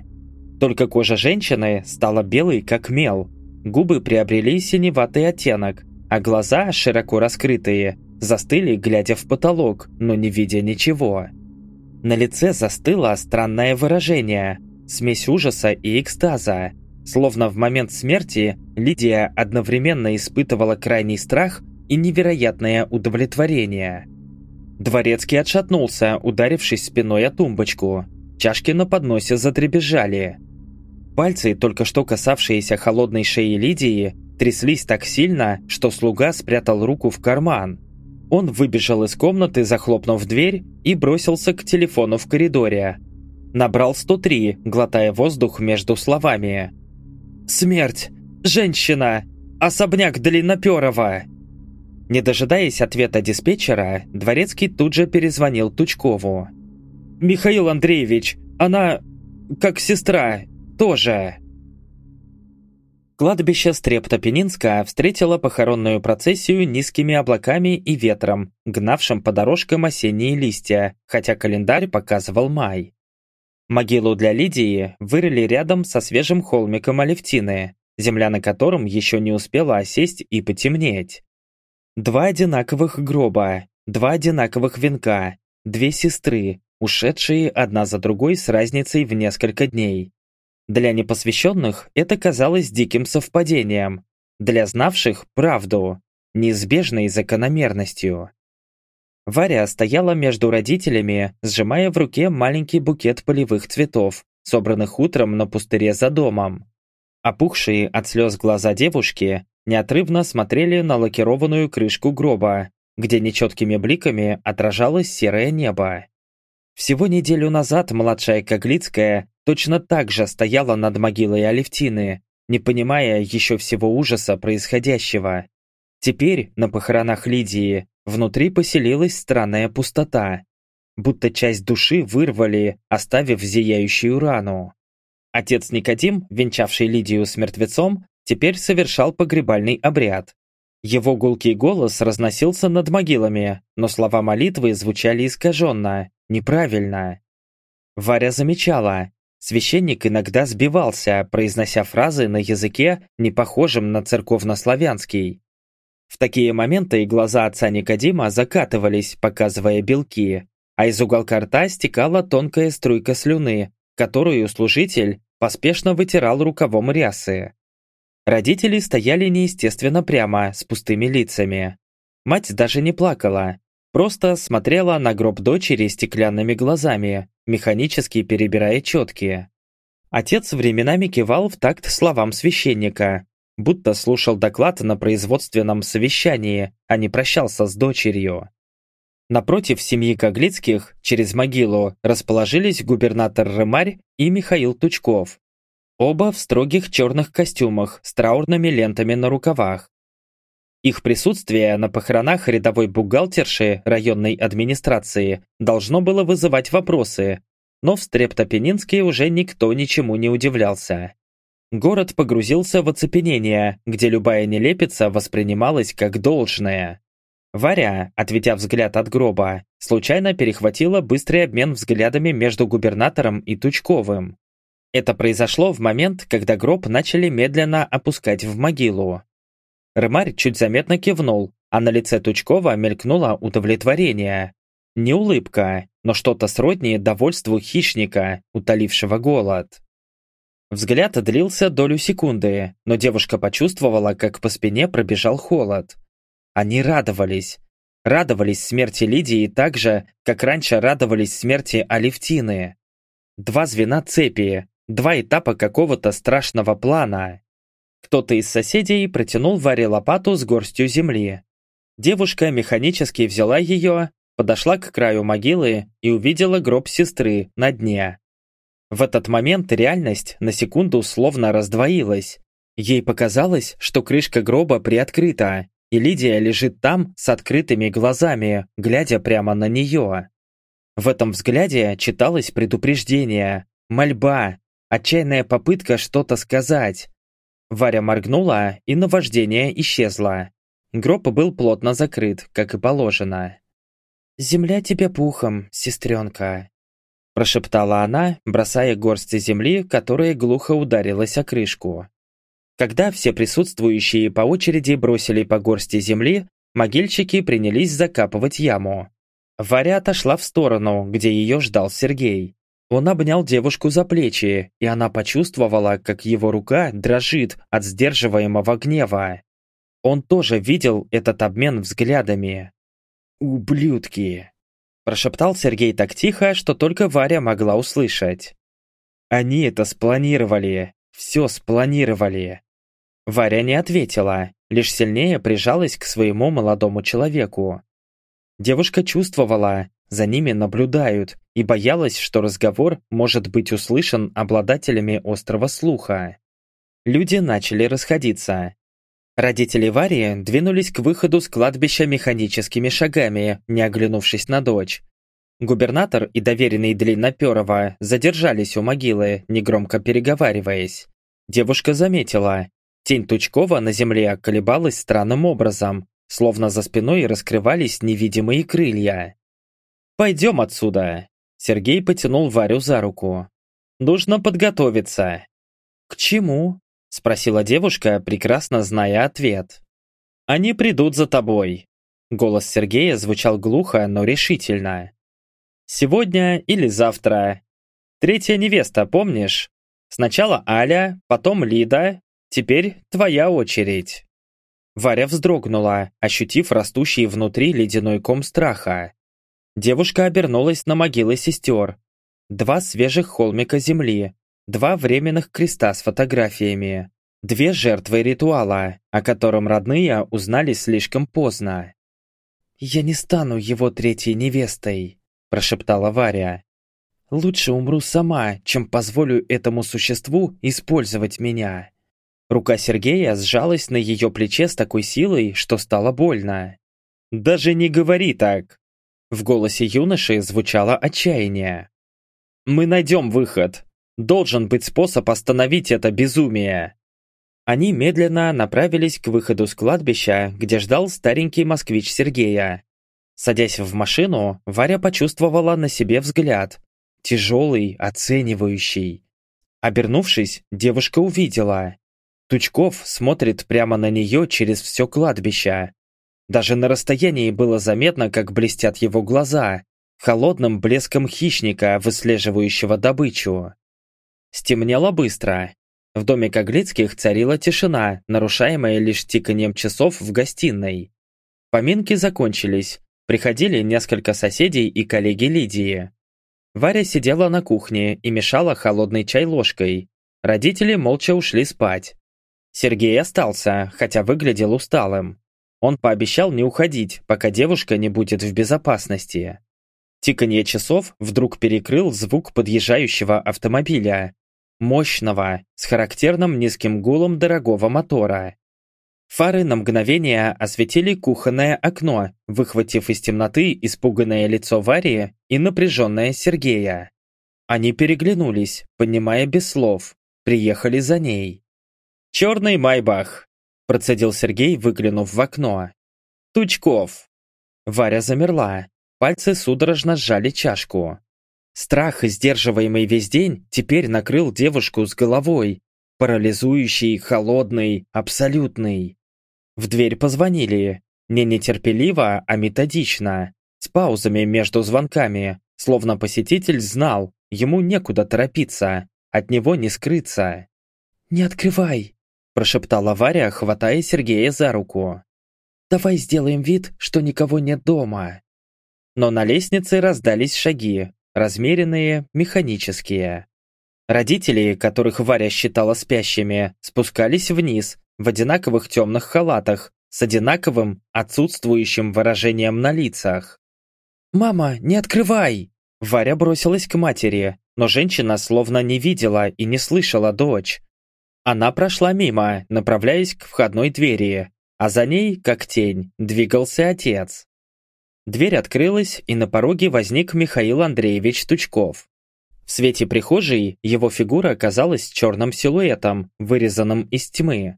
Только кожа женщины стала белой, как мел, губы приобрели синеватый оттенок, а глаза, широко раскрытые, застыли, глядя в потолок, но не видя ничего. На лице застыло странное выражение, смесь ужаса и экстаза, словно в момент смерти Лидия одновременно испытывала крайний страх и невероятное удовлетворение. Дворецкий отшатнулся, ударившись спиной о тумбочку. Чашки на подносе затребежали. Пальцы, только что касавшиеся холодной шеи Лидии, тряслись так сильно, что слуга спрятал руку в карман. Он выбежал из комнаты, захлопнув дверь, и бросился к телефону в коридоре. Набрал 103, глотая воздух между словами. «Смерть! Женщина! Особняк Длинноперова!» Не дожидаясь ответа диспетчера, Дворецкий тут же перезвонил Тучкову. «Михаил Андреевич, она... как сестра, тоже...» Кладбище Стрептопенинска встретило похоронную процессию низкими облаками и ветром, гнавшим по дорожкам осенние листья, хотя календарь показывал май. Могилу для Лидии вырыли рядом со свежим холмиком Алевтины, земля на котором еще не успела осесть и потемнеть. Два одинаковых гроба, два одинаковых венка, две сестры, ушедшие одна за другой с разницей в несколько дней. Для непосвященных это казалось диким совпадением, для знавших – правду, неизбежной закономерностью. Варя стояла между родителями, сжимая в руке маленький букет полевых цветов, собранных утром на пустыре за домом. Опухшие от слез глаза девушки неотрывно смотрели на лакированную крышку гроба, где нечеткими бликами отражалось серое небо. Всего неделю назад младшая Коглицкая точно так же стояла над могилой Алевтины, не понимая еще всего ужаса происходящего. Теперь, на похоронах Лидии, внутри поселилась странная пустота, будто часть души вырвали, оставив зияющую рану. Отец Никодим, венчавший Лидию с мертвецом, теперь совершал погребальный обряд. Его гулкий голос разносился над могилами, но слова молитвы звучали искаженно, неправильно. Варя замечала, священник иногда сбивался, произнося фразы на языке, не похожем на церковнославянский. В такие моменты глаза отца Никодима закатывались, показывая белки, а из уголка рта стекала тонкая струйка слюны, которую служитель поспешно вытирал рукавом рясы. Родители стояли неестественно прямо, с пустыми лицами. Мать даже не плакала, просто смотрела на гроб дочери стеклянными глазами, механически перебирая четки. Отец временами кивал в такт словам священника, будто слушал доклад на производственном совещании, а не прощался с дочерью. Напротив семьи Коглицких, через могилу, расположились губернатор Рымарь и Михаил Тучков. Оба в строгих черных костюмах с траурными лентами на рукавах. Их присутствие на похоронах рядовой бухгалтерши районной администрации должно было вызывать вопросы, но в Стрептопенинске уже никто ничему не удивлялся. Город погрузился в оцепенение, где любая нелепица воспринималась как должное. Варя, отведя взгляд от гроба, случайно перехватила быстрый обмен взглядами между губернатором и Тучковым. Это произошло в момент, когда гроб начали медленно опускать в могилу. Рымарь чуть заметно кивнул, а на лице Тучкова мелькнуло удовлетворение. Не улыбка, но что-то сродни довольству хищника, утолившего голод. Взгляд длился долю секунды, но девушка почувствовала, как по спине пробежал холод. Они радовались. Радовались смерти Лидии так же, как раньше радовались смерти Алевтины. Два звена цепи, два этапа какого-то страшного плана. Кто-то из соседей протянул Варе лопату с горстью земли. Девушка механически взяла ее, подошла к краю могилы и увидела гроб сестры на дне. В этот момент реальность на секунду словно раздвоилась. Ей показалось, что крышка гроба приоткрыта, и Лидия лежит там с открытыми глазами, глядя прямо на нее. В этом взгляде читалось предупреждение, мольба, отчаянная попытка что-то сказать. Варя моргнула, и наваждение исчезло. Гроб был плотно закрыт, как и положено. «Земля тебе пухом, сестренка», прошептала она, бросая горсти земли, которая глухо ударилась о крышку. Когда все присутствующие по очереди бросили по горсти земли, могильщики принялись закапывать яму. Варя отошла в сторону, где ее ждал Сергей. Он обнял девушку за плечи, и она почувствовала, как его рука дрожит от сдерживаемого гнева. Он тоже видел этот обмен взглядами. «Ублюдки!» Прошептал Сергей так тихо, что только Варя могла услышать. «Они это спланировали, все спланировали. Варя не ответила, лишь сильнее прижалась к своему молодому человеку. Девушка чувствовала, за ними наблюдают, и боялась, что разговор может быть услышан обладателями острого слуха. Люди начали расходиться. Родители Варии двинулись к выходу с кладбища механическими шагами, не оглянувшись на дочь. Губернатор и доверенный Длинноперова задержались у могилы, негромко переговариваясь. Девушка заметила, Тень Тучкова на земле колебалась странным образом, словно за спиной раскрывались невидимые крылья. «Пойдем отсюда!» Сергей потянул Варю за руку. «Нужно подготовиться». «К чему?» Спросила девушка, прекрасно зная ответ. «Они придут за тобой». Голос Сергея звучал глухо, но решительно. «Сегодня или завтра. Третья невеста, помнишь? Сначала Аля, потом Лида, Теперь твоя очередь». Варя вздрогнула, ощутив растущий внутри ледяной ком страха. Девушка обернулась на могилы сестер. Два свежих холмика земли, два временных креста с фотографиями, две жертвы ритуала, о котором родные узнали слишком поздно. «Я не стану его третьей невестой», – прошептала Варя. «Лучше умру сама, чем позволю этому существу использовать меня». Рука Сергея сжалась на ее плече с такой силой, что стало больно. «Даже не говори так!» В голосе юноши звучало отчаяние. «Мы найдем выход. Должен быть способ остановить это безумие. Они медленно направились к выходу с кладбища, где ждал старенький москвич Сергея. Садясь в машину, Варя почувствовала на себе взгляд. Тяжелый, оценивающий. Обернувшись, девушка увидела. Тучков смотрит прямо на нее через все кладбище. Даже на расстоянии было заметно, как блестят его глаза, холодным блеском хищника, выслеживающего добычу. Стемнело быстро. В доме Коглицких царила тишина, нарушаемая лишь тиканием часов в гостиной. Поминки закончились. Приходили несколько соседей и коллеги Лидии. Варя сидела на кухне и мешала холодный чай ложкой. Родители молча ушли спать. Сергей остался, хотя выглядел усталым. Он пообещал не уходить, пока девушка не будет в безопасности. Тиканье часов вдруг перекрыл звук подъезжающего автомобиля, мощного, с характерным низким гулом дорогого мотора. Фары на мгновение осветили кухонное окно, выхватив из темноты испуганное лицо Варии и напряженное Сергея. Они переглянулись, понимая без слов, приехали за ней. «Черный майбах!» – процедил Сергей, выглянув в окно. «Тучков!» Варя замерла, пальцы судорожно сжали чашку. Страх, сдерживаемый весь день, теперь накрыл девушку с головой. Парализующий, холодный, абсолютный. В дверь позвонили. Не нетерпеливо, а методично. С паузами между звонками. Словно посетитель знал, ему некуда торопиться. От него не скрыться. «Не открывай!» Прошептала Варя, хватая Сергея за руку. «Давай сделаем вид, что никого нет дома». Но на лестнице раздались шаги, размеренные, механические. Родители, которых Варя считала спящими, спускались вниз в одинаковых темных халатах с одинаковым отсутствующим выражением на лицах. «Мама, не открывай!» Варя бросилась к матери, но женщина словно не видела и не слышала дочь. Она прошла мимо, направляясь к входной двери, а за ней, как тень, двигался отец. Дверь открылась, и на пороге возник Михаил Андреевич Тучков. В свете прихожей его фигура казалась черным силуэтом, вырезанным из тьмы.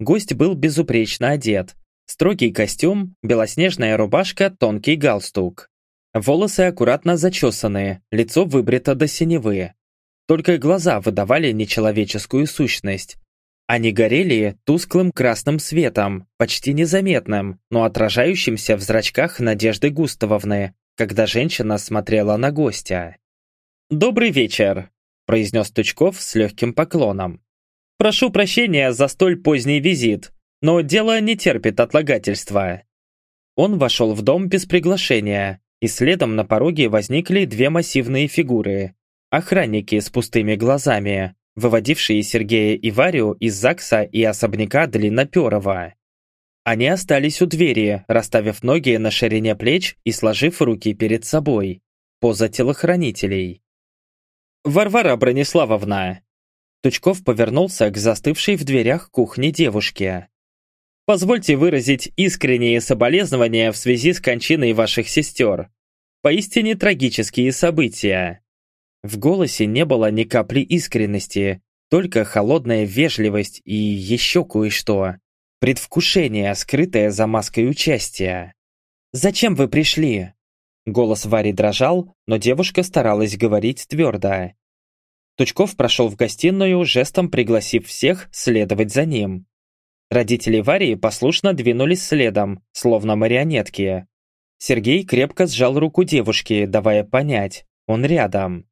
Гость был безупречно одет. Строгий костюм, белоснежная рубашка, тонкий галстук. Волосы аккуратно зачесаны, лицо выбрито до синевы. Только глаза выдавали нечеловеческую сущность, они горели тусклым красным светом, почти незаметным, но отражающимся в зрачках Надежды Густавовны, когда женщина смотрела на гостя. «Добрый вечер», – произнес Тучков с легким поклоном. «Прошу прощения за столь поздний визит, но дело не терпит отлагательства». Он вошел в дом без приглашения, и следом на пороге возникли две массивные фигуры. Охранники с пустыми глазами, выводившие Сергея и Варю из ЗАГСа и особняка Длинноперова. Они остались у двери, расставив ноги на ширине плеч и сложив руки перед собой. Поза телохранителей. «Варвара Брониславовна!» Тучков повернулся к застывшей в дверях кухни девушке. «Позвольте выразить искренние соболезнования в связи с кончиной ваших сестер. Поистине трагические события. В голосе не было ни капли искренности, только холодная вежливость и еще кое-что. Предвкушение, скрытое за маской участия. «Зачем вы пришли?» Голос Вари дрожал, но девушка старалась говорить твердо. Тучков прошел в гостиную, жестом пригласив всех следовать за ним. Родители Варии послушно двинулись следом, словно марионетки. Сергей крепко сжал руку девушки, давая понять, он рядом.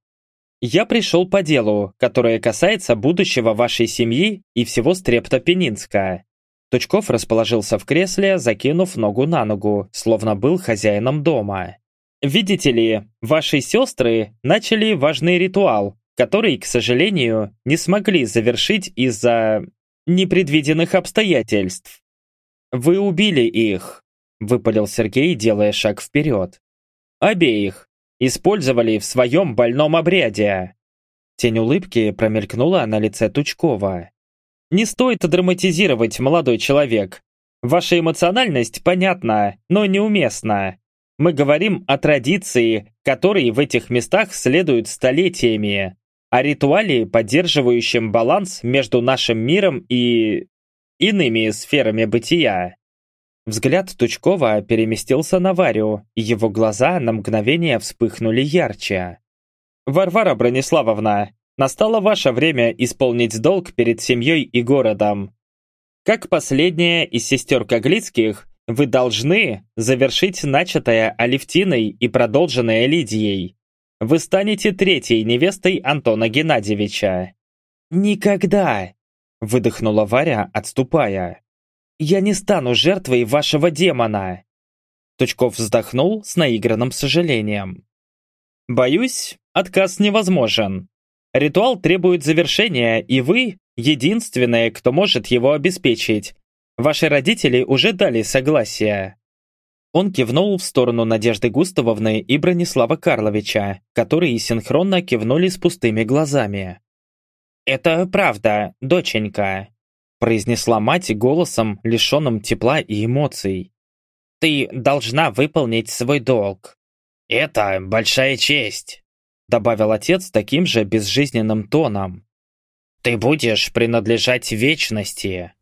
Я пришел по делу, которое касается будущего вашей семьи и всего Стрептопенинска. Тучков расположился в кресле, закинув ногу на ногу, словно был хозяином дома. Видите ли, ваши сестры начали важный ритуал, который, к сожалению, не смогли завершить из-за непредвиденных обстоятельств. Вы убили их, выпалил Сергей, делая шаг вперед. Обеих использовали в своем больном обряде. Тень улыбки промелькнула на лице Тучкова. Не стоит драматизировать, молодой человек. Ваша эмоциональность понятна, но неуместна. Мы говорим о традиции, которой в этих местах следуют столетиями. о ритуале, поддерживающем баланс между нашим миром и... иными сферами бытия. Взгляд Тучкова переместился на Варю, и его глаза на мгновение вспыхнули ярче. «Варвара Брониславовна, настало ваше время исполнить долг перед семьей и городом. Как последняя из сестер Коглицких, вы должны завершить начатое Алевтиной и продолженное Лидией. Вы станете третьей невестой Антона Геннадьевича». «Никогда!» – выдохнула Варя, отступая. «Я не стану жертвой вашего демона!» Тучков вздохнул с наигранным сожалением. «Боюсь, отказ невозможен. Ритуал требует завершения, и вы – единственное, кто может его обеспечить. Ваши родители уже дали согласие». Он кивнул в сторону Надежды Густавовны и Бронислава Карловича, которые синхронно кивнули с пустыми глазами. «Это правда, доченька», произнесла мать голосом, лишенным тепла и эмоций. «Ты должна выполнить свой долг». «Это большая честь», добавил отец таким же безжизненным тоном. «Ты будешь принадлежать вечности».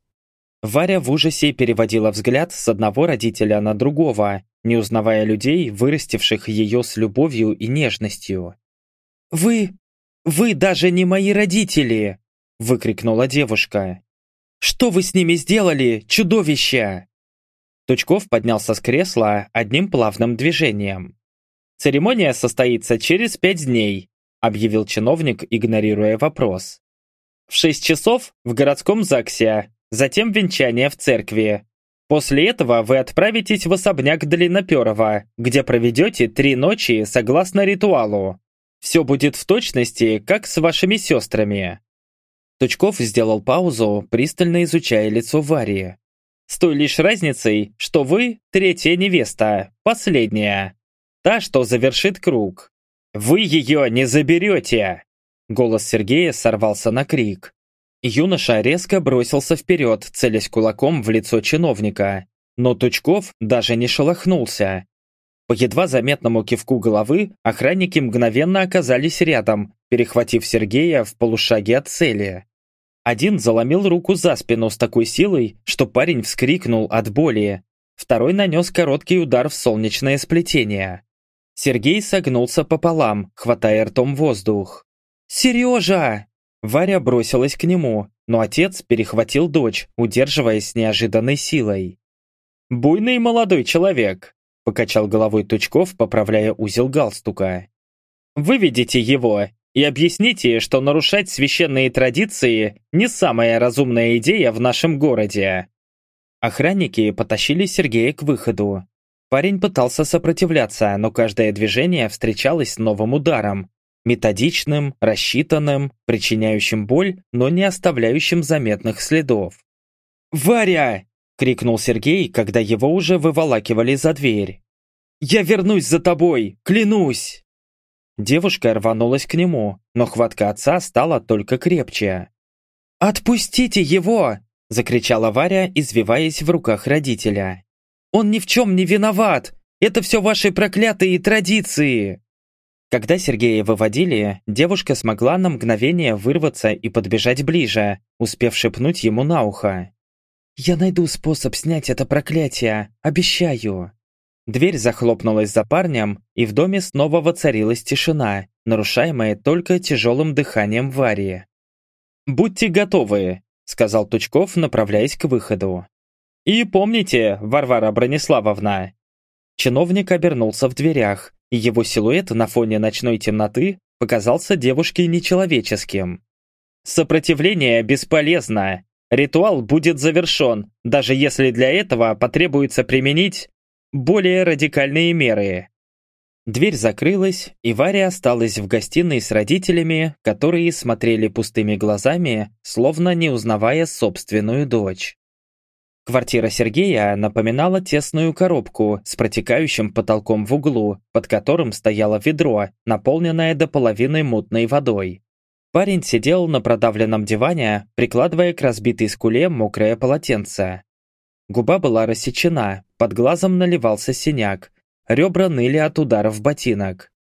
Варя в ужасе переводила взгляд с одного родителя на другого, не узнавая людей, вырастивших ее с любовью и нежностью. «Вы... вы даже не мои родители!» – выкрикнула девушка. Что вы с ними сделали, чудовище?» Тучков поднялся с кресла одним плавным движением. «Церемония состоится через пять дней», объявил чиновник, игнорируя вопрос. «В шесть часов в городском ЗАГСе, затем венчание в церкви. После этого вы отправитесь в особняк Длинноперова, где проведете три ночи согласно ритуалу. Все будет в точности, как с вашими сестрами. Тучков сделал паузу, пристально изучая лицо Варии. «С той лишь разницей, что вы третья невеста, последняя. Та, что завершит круг. Вы ее не заберете!» Голос Сергея сорвался на крик. Юноша резко бросился вперед, целясь кулаком в лицо чиновника. Но Тучков даже не шелохнулся. По едва заметному кивку головы охранники мгновенно оказались рядом, перехватив Сергея в полушаге от цели. Один заломил руку за спину с такой силой, что парень вскрикнул от боли. Второй нанес короткий удар в солнечное сплетение. Сергей согнулся пополам, хватая ртом воздух. «Сережа!» Варя бросилась к нему, но отец перехватил дочь, удерживаясь с неожиданной силой. «Буйный молодой человек», – покачал головой Тучков, поправляя узел галстука. «Выведите его и объясните, что нарушать священные традиции не самая разумная идея в нашем городе». Охранники потащили Сергея к выходу. Парень пытался сопротивляться, но каждое движение встречалось новым ударом. Методичным, рассчитанным, причиняющим боль, но не оставляющим заметных следов. «Варя!» — крикнул Сергей, когда его уже выволакивали за дверь. «Я вернусь за тобой, клянусь!» Девушка рванулась к нему, но хватка отца стала только крепче. «Отпустите его!» – закричала Варя, извиваясь в руках родителя. «Он ни в чем не виноват! Это все ваши проклятые традиции!» Когда Сергея выводили, девушка смогла на мгновение вырваться и подбежать ближе, успев шепнуть ему на ухо. «Я найду способ снять это проклятие, обещаю!» Дверь захлопнулась за парнем, и в доме снова воцарилась тишина, нарушаемая только тяжелым дыханием Варии. «Будьте готовы», — сказал Тучков, направляясь к выходу. «И помните, Варвара Брониславовна». Чиновник обернулся в дверях, и его силуэт на фоне ночной темноты показался девушке нечеловеческим. «Сопротивление бесполезно. Ритуал будет завершен, даже если для этого потребуется применить более радикальные меры. Дверь закрылась, и Варя осталась в гостиной с родителями, которые смотрели пустыми глазами, словно не узнавая собственную дочь. Квартира Сергея напоминала тесную коробку с протекающим потолком в углу, под которым стояло ведро, наполненное до половины мутной водой. Парень сидел на продавленном диване, прикладывая к разбитой скуле мокрое полотенце. Губа была рассечена, под глазом наливался синяк, ребра ныли от ударов ботинок.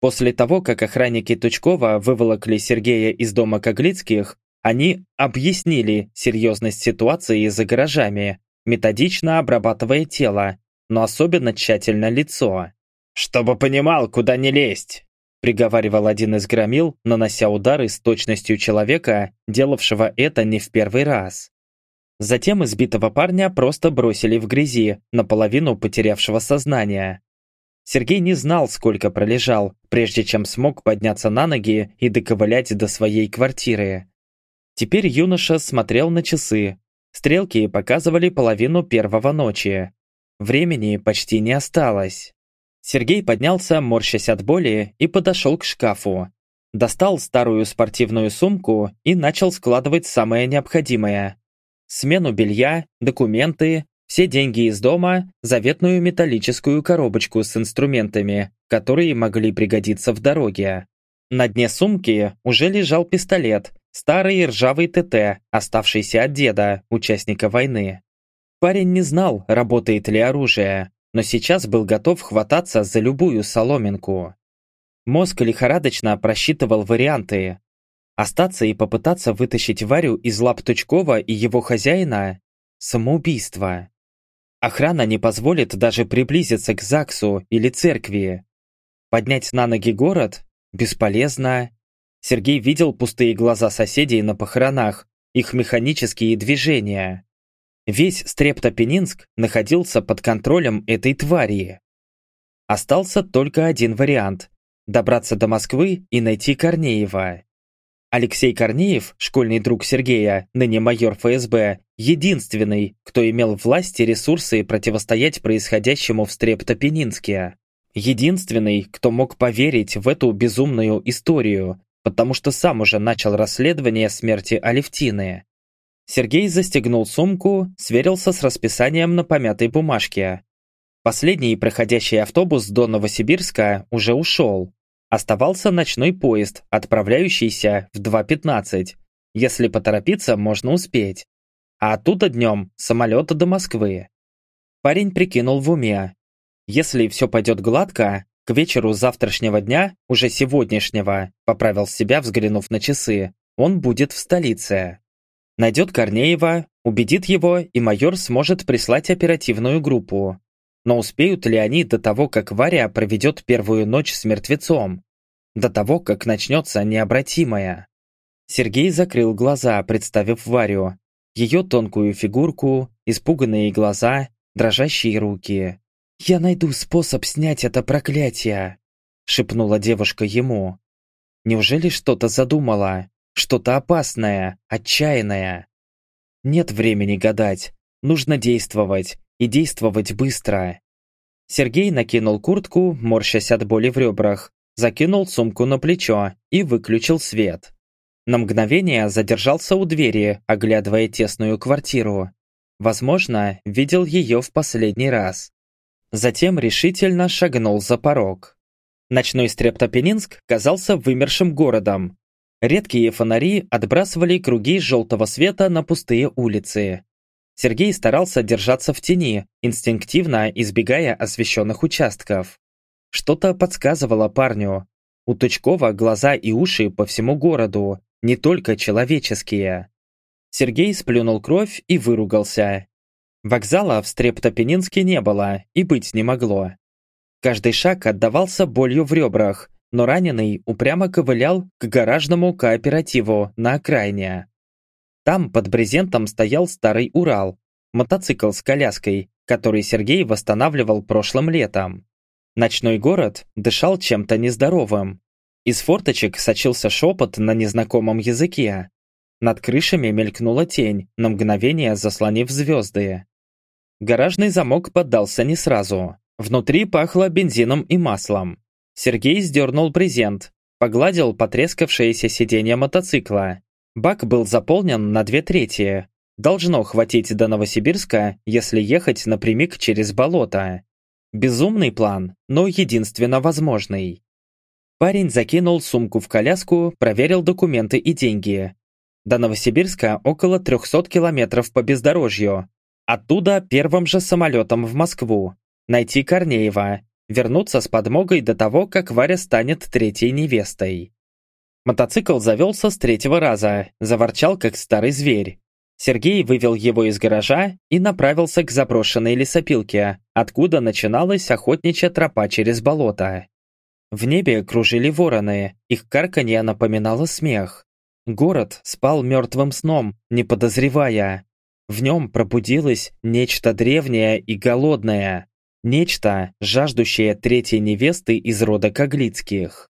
После того, как охранники Тучкова выволокли Сергея из дома Коглицких, они объяснили серьезность ситуации за гаражами, методично обрабатывая тело, но особенно тщательно лицо. «Чтобы понимал, куда не лезть!» приговаривал один из громил, нанося удары с точностью человека, делавшего это не в первый раз. Затем избитого парня просто бросили в грязи, наполовину потерявшего сознание. Сергей не знал, сколько пролежал, прежде чем смог подняться на ноги и доковылять до своей квартиры. Теперь юноша смотрел на часы. Стрелки показывали половину первого ночи. Времени почти не осталось. Сергей поднялся, морщась от боли, и подошел к шкафу. Достал старую спортивную сумку и начал складывать самое необходимое. Смену белья, документы, все деньги из дома, заветную металлическую коробочку с инструментами, которые могли пригодиться в дороге. На дне сумки уже лежал пистолет, старый ржавый ТТ, оставшийся от деда, участника войны. Парень не знал, работает ли оружие, но сейчас был готов хвататься за любую соломинку. Мозг лихорадочно просчитывал варианты. Остаться и попытаться вытащить Варю из лап Тучкова и его хозяина – самоубийство. Охрана не позволит даже приблизиться к ЗАГСу или церкви. Поднять на ноги город – бесполезно. Сергей видел пустые глаза соседей на похоронах, их механические движения. Весь Стрептопенинск находился под контролем этой твари. Остался только один вариант – добраться до Москвы и найти Корнеева. Алексей Корнеев, школьный друг Сергея, ныне майор ФСБ, единственный, кто имел власть и ресурсы противостоять происходящему в Стрептопенинске. Единственный, кто мог поверить в эту безумную историю, потому что сам уже начал расследование смерти Алевтины. Сергей застегнул сумку, сверился с расписанием на помятой бумажке. Последний проходящий автобус до Новосибирска уже ушел. Оставался ночной поезд, отправляющийся в 2.15. Если поторопиться, можно успеть. А оттуда днем самолет до Москвы. Парень прикинул в уме. Если все пойдет гладко, к вечеру завтрашнего дня, уже сегодняшнего, поправил себя, взглянув на часы, он будет в столице. Найдет Корнеева, убедит его, и майор сможет прислать оперативную группу. Но успеют ли они до того, как Варя проведет первую ночь с мертвецом? До того, как начнется необратимое? Сергей закрыл глаза, представив Варю. Ее тонкую фигурку, испуганные глаза, дрожащие руки. «Я найду способ снять это проклятие», — шепнула девушка ему. Неужели что-то задумала? Что-то опасное, отчаянное. Нет времени гадать. Нужно действовать. И действовать быстро. Сергей накинул куртку, морщась от боли в ребрах, закинул сумку на плечо и выключил свет. На мгновение задержался у двери, оглядывая тесную квартиру. Возможно, видел ее в последний раз. Затем решительно шагнул за порог. Ночной Стрептопенинск казался вымершим городом, Редкие фонари отбрасывали круги желтого света на пустые улицы. Сергей старался держаться в тени, инстинктивно избегая освещенных участков. Что-то подсказывало парню. У Тучкова глаза и уши по всему городу, не только человеческие. Сергей сплюнул кровь и выругался. Вокзала в Стрептопенинске не было и быть не могло. Каждый шаг отдавался болью в ребрах, но раненый упрямо ковылял к гаражному кооперативу на окраине. Там под брезентом стоял старый Урал, мотоцикл с коляской, который Сергей восстанавливал прошлым летом. Ночной город дышал чем-то нездоровым. Из форточек сочился шепот на незнакомом языке. Над крышами мелькнула тень, на мгновение заслонив звезды. Гаражный замок поддался не сразу. Внутри пахло бензином и маслом. Сергей сдернул презент, погладил потрескавшееся сиденье мотоцикла. Бак был заполнен на две трети. Должно хватить до Новосибирска, если ехать напрямик через болото. Безумный план, но единственно возможный. Парень закинул сумку в коляску, проверил документы и деньги. До Новосибирска около 300 километров по бездорожью. Оттуда первым же самолетом в Москву. Найти Корнеева, вернуться с подмогой до того, как Варя станет третьей невестой. Мотоцикл завелся с третьего раза, заворчал как старый зверь. Сергей вывел его из гаража и направился к заброшенной лесопилке, откуда начиналась охотничья тропа через болото. В небе кружили вороны, их карканье напоминало смех. Город спал мертвым сном, не подозревая. В нем пробудилось нечто древнее и голодное. Нечто, жаждущее третьей невесты из рода Коглицких.